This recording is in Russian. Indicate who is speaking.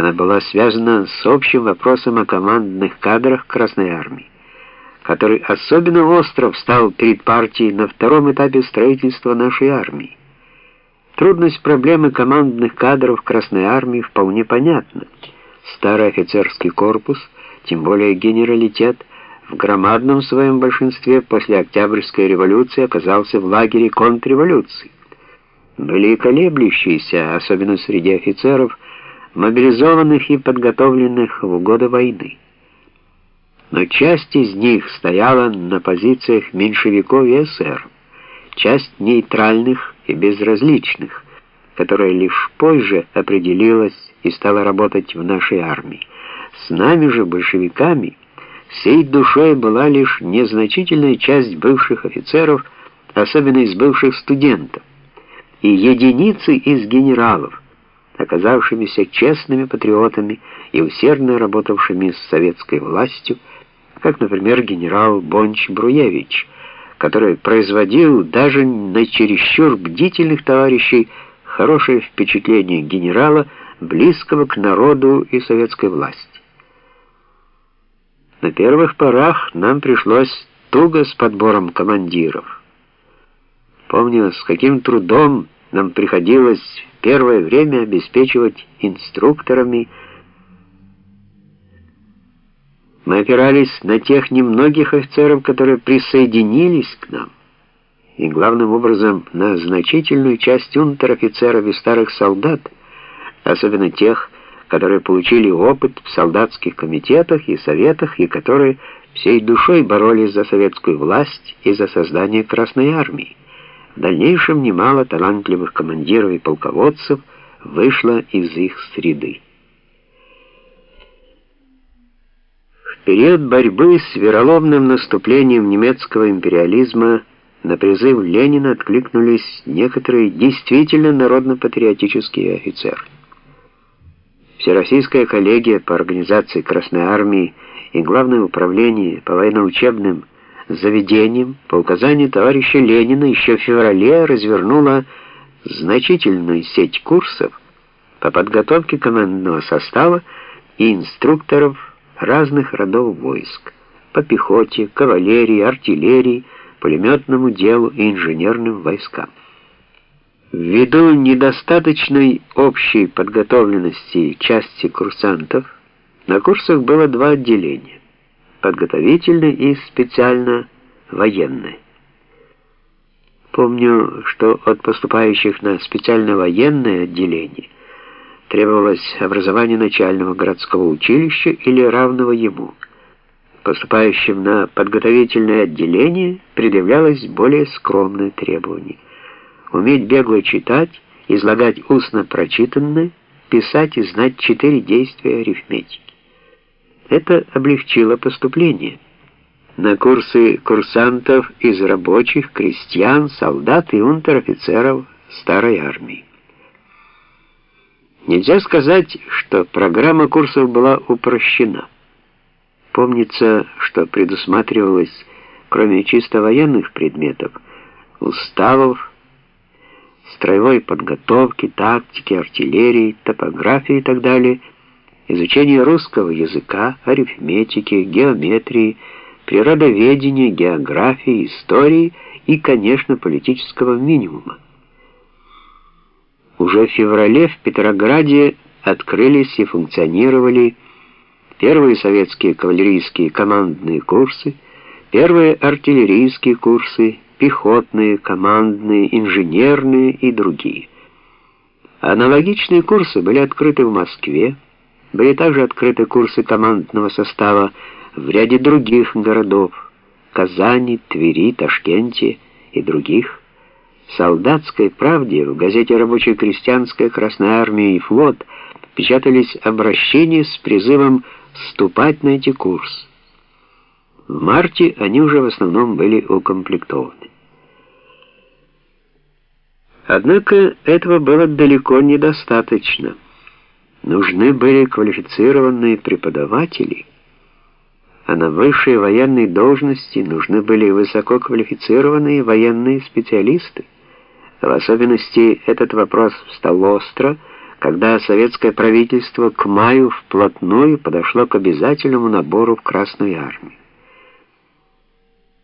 Speaker 1: Она была связана с общим вопросом о командных кадрах Красной Армии, который особенно остро встал перед партией на втором этапе строительства нашей армии. Трудность проблемы командных кадров Красной Армии вполне понятна. Старый офицерский корпус, тем более генералитет, в громадном своем большинстве после Октябрьской революции оказался в лагере контрреволюции. Были колеблющиеся, особенно среди офицеров, мобилизованных и подготовленных в годы войны. Но часть из них стояла на позициях меньшевиков и эсер, часть нейтральных и безразличных, которая лишь позже определилась и стала работать в нашей армии. С нами же, большевиками, всей душой была лишь незначительная часть бывших офицеров, особенно из бывших студентов, и единицы из генералов, оказавшимися честными патриотами и усердно работавшими с советской властью, как, например, генерал Бонч-Бруевич, который производил даже на чересчур бдительных товарищей хорошее впечатление генерала, близкого к народу и советской власти. На первых порах нам пришлось туго с подбором командиров. Помню, с каким трудом нам приходилось первое время обеспечивать инструкторами. Мы опирались на тех немногих офицеров, которые присоединились к нам, и главным образом на значительную часть унтер-офицеров и старых солдат, особенно тех, которые получили опыт в солдатских комитетах и советах, и которые всей душой боролись за советскую власть и за создание Красной Армии. В дальнейшем немало талантливых командиров и полководцев вышло из их среды. В период борьбы с вероломным наступлением немецкого империализма на призыв Ленина откликнулись некоторые действительно народно-патриотические офицеры. Всероссийская коллегия по организации Красной Армии и Главное управление по военно-учебным заведением. По указанию товарища Ленина еще в феврале развернула значительную сеть курсов по подготовке командного состава и инструкторов разных родов войск. По пехоте, кавалерии, артиллерии, пулеметному делу и инженерным войскам. Ввиду недостаточной общей подготовленности части курсантов, на курсах было два отделения подготовительный и специально военный. Помню, что от поступающих на специально военное отделение требовалось образование начального городского училища или равного ему. Поступающим на подготовительное отделение предъявлялось более скромное требование — уметь бегло читать, излагать устно прочитанное, писать и знать четыре действия арифметики. Это облегчило поступление на курсы курсантов из рабочих, крестьян, солдат и унтер-офицеров старой армии. Нельзя сказать, что программа курсов была упрощена. Помнится, что предусматривалось, кроме чисто военных предметов, уставов, строевой подготовки, тактики, артиллерии, топографии и так далее – изучение русского языка, арифметики, геометрии, природоведения, географии, истории и, конечно, политического минимума. Уже в феврале в Петрограде открылись и функционировали первые советские кавалерийские командные курсы, первые артиллерийские курсы, пехотные, командные, инженерные и другие. Аналогичные курсы были открыты в Москве, были также открыты курсы командного состава в ряде других городов – Казани, Твери, Ташкенте и других. В «Солдатской правде» в газете «Рабочая крестьянская Красная Армия и флот» печатались обращения с призывом вступать на эти курсы. В марте они уже в основном были укомплектованы. Однако этого было далеко недостаточно. Нужны были квалифицированные преподаватели, а на высшие военные должности нужны были высококвалифицированные военные специалисты. В особенности этот вопрос встал остро, когда советское правительство к маю вплотную подошло к обязательному набору в Красную армию.